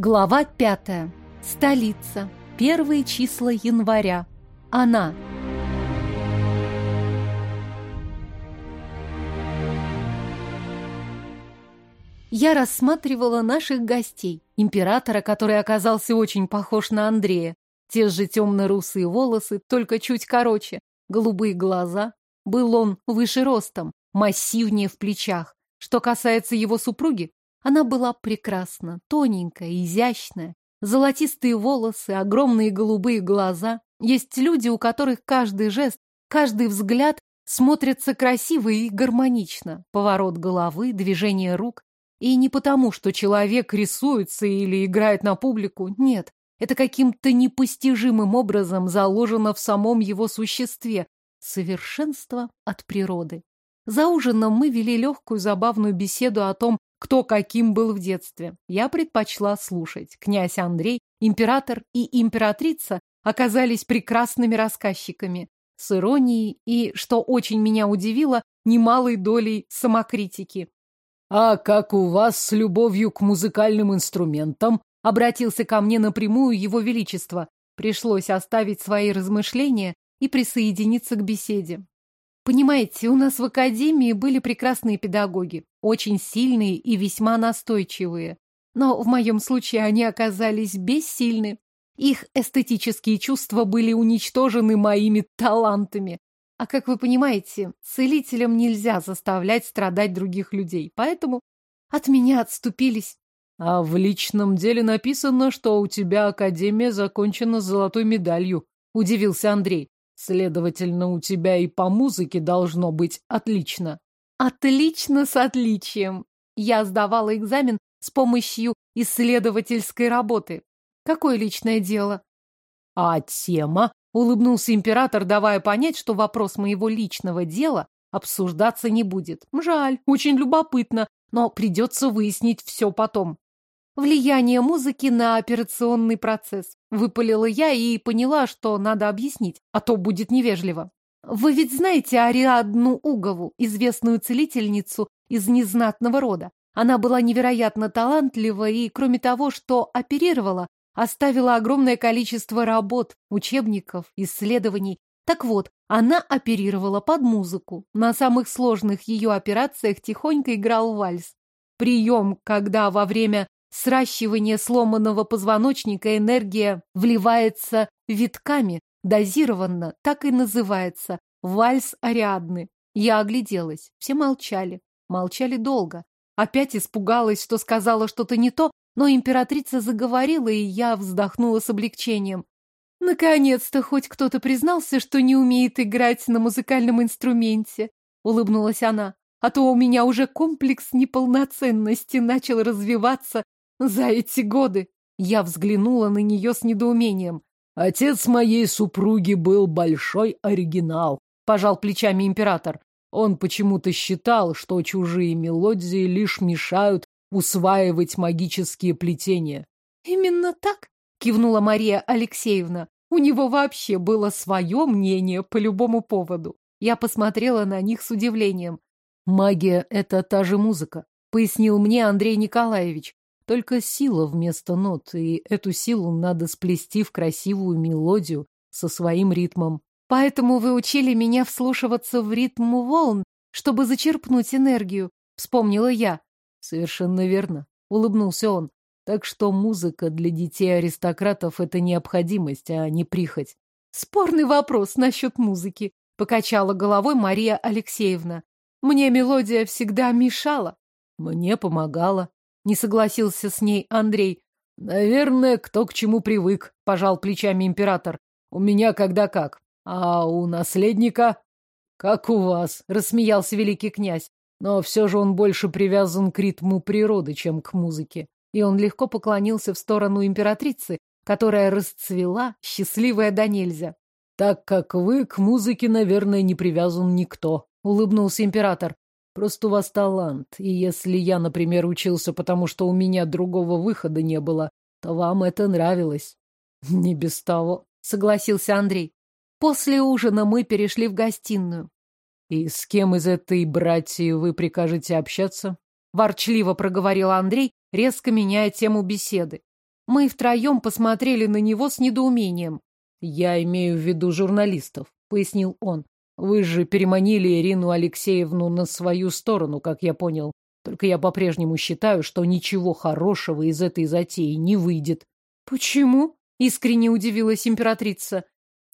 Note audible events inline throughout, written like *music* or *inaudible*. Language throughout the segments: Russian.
Глава пятая. Столица. Первые числа января. Она. Я рассматривала наших гостей. Императора, который оказался очень похож на Андрея. Те же темно-русые волосы, только чуть короче. Голубые глаза. Был он выше ростом, массивнее в плечах. Что касается его супруги, она была прекрасна, тоненькая, изящная. Золотистые волосы, огромные голубые глаза. Есть люди, у которых каждый жест, каждый взгляд смотрятся красиво и гармонично. Поворот головы, движение рук. И не потому, что человек рисуется или играет на публику, нет. Это каким-то непостижимым образом заложено в самом его существе. Совершенство от природы. За ужином мы вели легкую забавную беседу о том, кто каким был в детстве. Я предпочла слушать. Князь Андрей, император и императрица оказались прекрасными рассказчиками, с иронией и, что очень меня удивило, немалой долей самокритики. «А как у вас с любовью к музыкальным инструментам?» Обратился ко мне напрямую его величество. Пришлось оставить свои размышления и присоединиться к беседе. Понимаете, у нас в академии были прекрасные педагоги, очень сильные и весьма настойчивые. Но в моем случае они оказались бессильны. Их эстетические чувства были уничтожены моими талантами. А как вы понимаете, целителям нельзя заставлять страдать других людей, поэтому от меня отступились. А в личном деле написано, что у тебя академия закончена золотой медалью, удивился Андрей. Следовательно, у тебя и по музыке должно быть отлично. Отлично с отличием. Я сдавала экзамен с помощью исследовательской работы. Какое личное дело? А тема? Улыбнулся император, давая понять, что вопрос моего личного дела обсуждаться не будет. Жаль, очень любопытно, но придется выяснить все потом. Влияние музыки на операционный процесс. Выпалила я и поняла, что надо объяснить, а то будет невежливо. Вы ведь знаете Ариадну Угову, известную целительницу из незнатного рода. Она была невероятно талантлива и, кроме того, что оперировала, оставила огромное количество работ, учебников, исследований. Так вот, она оперировала под музыку. На самых сложных ее операциях тихонько играл вальс. Прием, когда во время сращивания сломанного позвоночника энергия вливается витками, дозированно, так и называется вальс Ариадны. Я огляделась, все молчали, молчали долго. Опять испугалась, что сказала что-то не то, но императрица заговорила, и я вздохнула с облегчением. Наконец-то хоть кто-то признался, что не умеет играть на музыкальном инструменте, улыбнулась она. А то у меня уже комплекс неполноценности начал развиваться за эти годы. Я взглянула на нее с недоумением. Отец моей супруги был большой оригинал, пожал плечами император. Он почему-то считал, что чужие мелодии лишь мешают усваивать магические плетения. Именно так, кивнула Мария Алексеевна. У него вообще было свое мнение по любому поводу. Я посмотрела на них с удивлением. Магия — это та же музыка, пояснил мне Андрей Николаевич. Только сила вместо нот, и эту силу надо сплести в красивую мелодию со своим ритмом. Поэтому вы учили меня вслушиваться в ритм волн, чтобы зачерпнуть энергию, вспомнила я. Совершенно верно, улыбнулся он. Так что музыка для детей-аристократов — это необходимость, а не прихоть. Спорный вопрос насчет музыки, покачала головой Мария Алексеевна. Мне мелодия всегда мешала. Мне помогала. Не согласился с ней Андрей. Наверное, кто к чему привык, пожал плечами император. У меня когда как. А у наследника? Как у вас, рассмеялся великий князь. Но все же он больше привязан к ритму природы, чем к музыке. И он легко поклонился в сторону императрицы, которая расцвела, счастливая до нельзя. Так как вы к музыке, наверное, не привязан никто, улыбнулся император. Просто у вас талант, и если я, например, учился, потому что у меня другого выхода не было, то вам это нравилось. *laughs* Не без того, согласился Андрей. После ужина мы перешли в гостиную. И с кем из этой братьи вы прикажете общаться? Ворчливо проговорил Андрей, резко меняя тему беседы. Мы втроем посмотрели на него с недоумением. «Я имею в виду журналистов», — пояснил он. «Вы же переманили Ирину Алексеевну на свою сторону, как я понял. Только я по-прежнему считаю, что ничего хорошего из этой затеи не выйдет». «Почему?» — искренне удивилась императрица.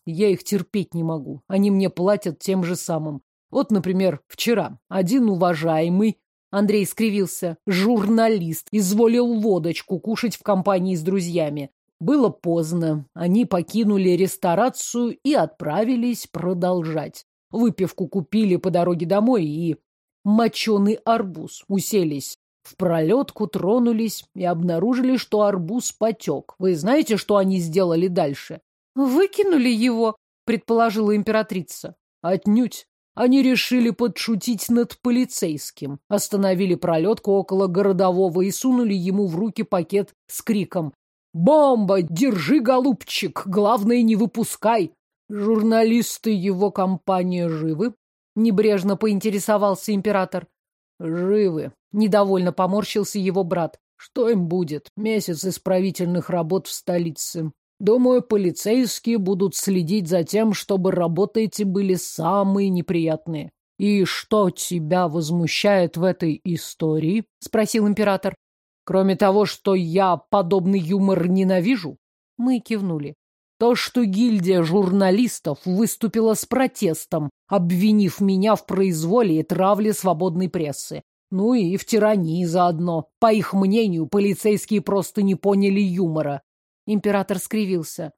«Я их терпеть не могу. Они мне платят тем же самым. Вот, например, вчера один уважаемый Андрей скривился. Журналист изволил водочку кушать в компании с друзьями. Было поздно. Они покинули ресторацию и отправились продолжать. Выпивку купили по дороге домой и... Моченый арбуз. Уселись. В пролетку тронулись и обнаружили, что арбуз потек. Вы знаете, что они сделали дальше? Выкинули его, предположила императрица. Отнюдь. Они решили подшутить над полицейским, остановили пролетку около городового и сунули ему в руки пакет с криком «Бомба! Держи, голубчик! Главное, не выпускай!» Журналисты его компании живы? Небрежно поинтересовался император. Живы. Недовольно поморщился его брат. Что им будет? Месяц исправительных работ в столице. Думаю, полицейские будут следить за тем, чтобы работы эти были самые неприятные. И что тебя возмущает в этой истории? спросил император. Кроме того, что я подобный юмор ненавижу? Мы кивнули. То, что гильдия журналистов выступила с протестом, обвинив меня в произволе и травле свободной прессы. Ну и в тирании заодно. По их мнению, полицейские просто не поняли юмора. Император скривился.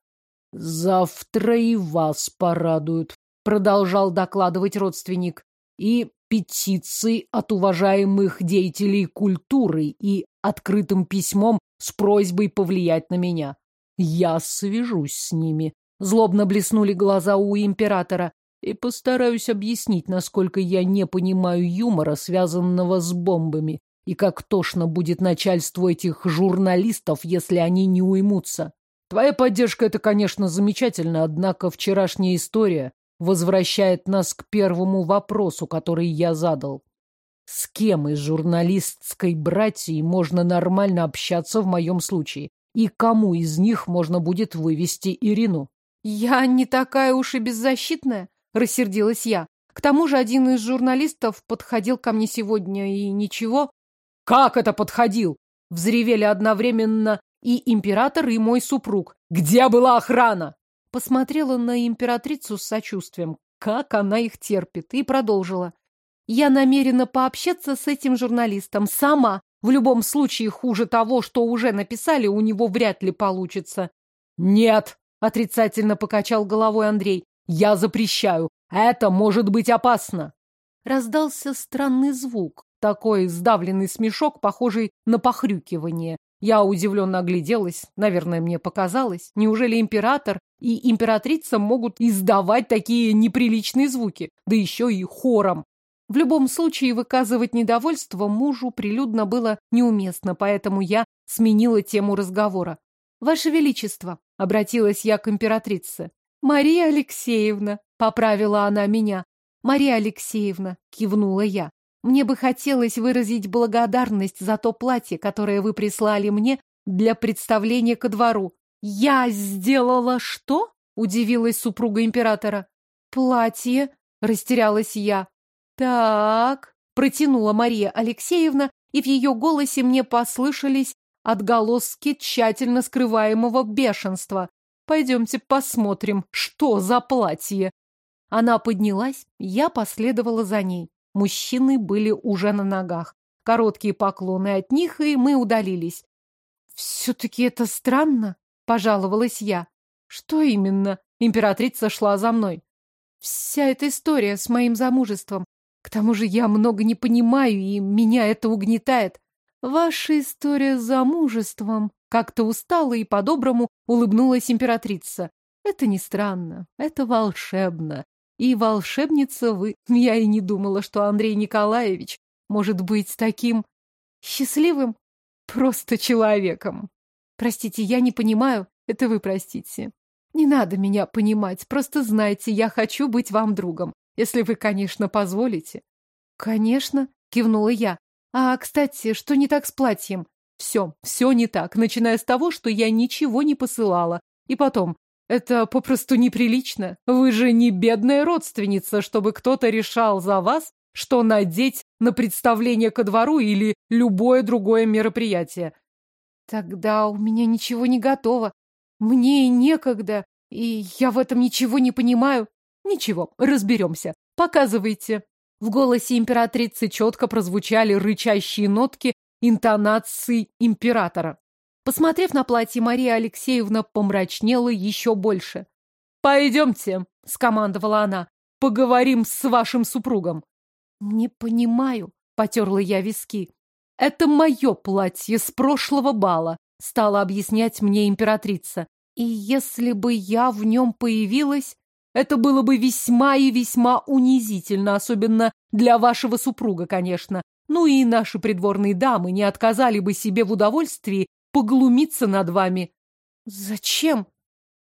«Завтра и вас порадуют», — продолжал докладывать родственник. «И петиции от уважаемых деятелей культуры и открытым письмом с просьбой повлиять на меня. Я свяжусь с ними». Злобно блеснули глаза у императора. И постараюсь объяснить, насколько я не понимаю юмора, связанного с бомбами. И как тошно будет начальству этих журналистов, если они не уймутся. Твоя поддержка — это, конечно, замечательно, однако вчерашняя история возвращает нас к первому вопросу, который я задал. С кем из журналистской братьи можно нормально общаться в моем случае? И кому из них можно будет вывести Ирину? Я не такая уж и беззащитная, рассердилась я. К тому же один из журналистов подходил ко мне сегодня и ничего. «Как это подходил?» Взревели одновременно и император, и мой супруг. «Где была охрана?» Посмотрела на императрицу с сочувствием, как она их терпит, и продолжила. «Я намерена пообщаться с этим журналистом сама. В любом случае, хуже того, что уже написали, у него вряд ли получится». «Нет!» — отрицательно покачал головой Андрей. «Я запрещаю. Это может быть опасно!» Раздался странный звук, такой сдавленный смешок, похожий на похрюкивание. Я удивленно огляделась. Наверное, мне показалось. Неужели император и императрица могут издавать такие неприличные звуки? Да еще и хором. В любом случае, выказывать недовольство мужу прилюдно было неуместно, поэтому я сменила тему разговора. «Ваше Величество», — обратилась я к императрице. «Мария Алексеевна», — поправила она меня. «Мария Алексеевна», — кивнула я. Мне бы хотелось выразить благодарность за то платье, которое вы прислали мне для представления ко двору. Я сделала что? Удивилась супруга императора. Платье, растерялась я. Так, протянула Мария Алексеевна, и в ее голосе мне послышались отголоски тщательно скрываемого бешенства. Пойдемте посмотрим, что за платье. Она поднялась, я последовала за ней. Мужчины были уже на ногах. Короткие поклоны от них, и мы удалились. «Все-таки это странно», — пожаловалась я. «Что именно?» — императрица шла за мной. «Вся эта история с моим замужеством. К тому же я много не понимаю, и меня это угнетает. Ваша история с замужеством...» Как-то устала и по-доброму улыбнулась императрица. «Это не странно, это волшебно. И волшебница вы. Я и не думала, что Андрей Николаевич может быть таким счастливым, просто человеком. Простите, я не понимаю, это вы простите. Не надо меня понимать, просто знайте, я хочу быть вам другом, если вы, конечно, позволите. Конечно, кивнула я. А, кстати, что не так с платьем? Все, все не так, начиная с того, что я ничего не посылала. И потом, это попросту неприлично. Вы же не бедная родственница, чтобы кто-то решал за вас, что надеть на представление ко двору или любое другое мероприятие. Тогда у меня ничего не готово. Мне и некогда, и я в этом ничего не понимаю. Ничего, разберемся. Показывайте. В голосе императрицы четко прозвучали рычащие нотки интонации императора. Посмотрев на платье, Мария Алексеевна помрачнела еще больше. «Пойдемте», — скомандовала она, — «поговорим с вашим супругом». «Не понимаю», — потерла я виски. «Это мое платье с прошлого бала», — стала объяснять мне императрица. «И если бы я в нем появилась, это было бы весьма и весьма унизительно, особенно для вашего супруга, конечно. Ну и наши придворные дамы не отказали бы себе в удовольствии поглумиться над вами. Зачем?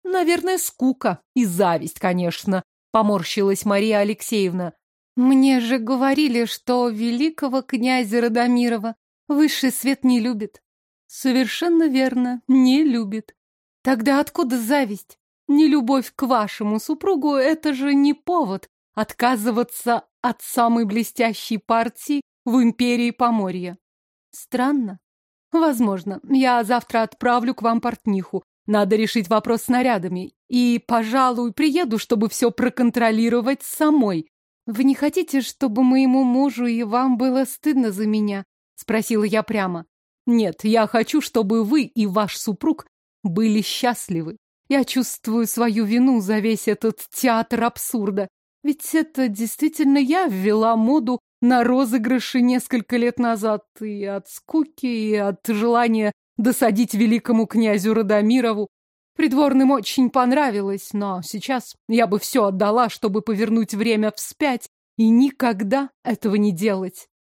Наверное, скука и зависть, конечно, поморщилась Мария Алексеевна. Мне же говорили, что великого князя Радомирова высший свет не любит. Совершенно верно, не любит. Тогда откуда зависть? Нелюбовь к вашему супругу — это же не повод отказываться от самой блестящей партии в империи Поморья. Странно. Возможно. Я завтра отправлю к вам портниху. Надо решить вопрос с нарядами. И, пожалуй, приеду, чтобы все проконтролировать самой. Вы не хотите, чтобы моему мужу и вам было стыдно за меня? Спросила я прямо. Нет, я хочу, чтобы вы и ваш супруг были счастливы. Я чувствую свою вину за весь этот театр абсурда. Ведь это действительно я ввела моду на розыгрыши несколько лет назад и от скуки, и от желания досадить великому князю Радомирову. Придворным очень понравилось, но сейчас я бы все отдала, чтобы повернуть время вспять и никогда этого не делать.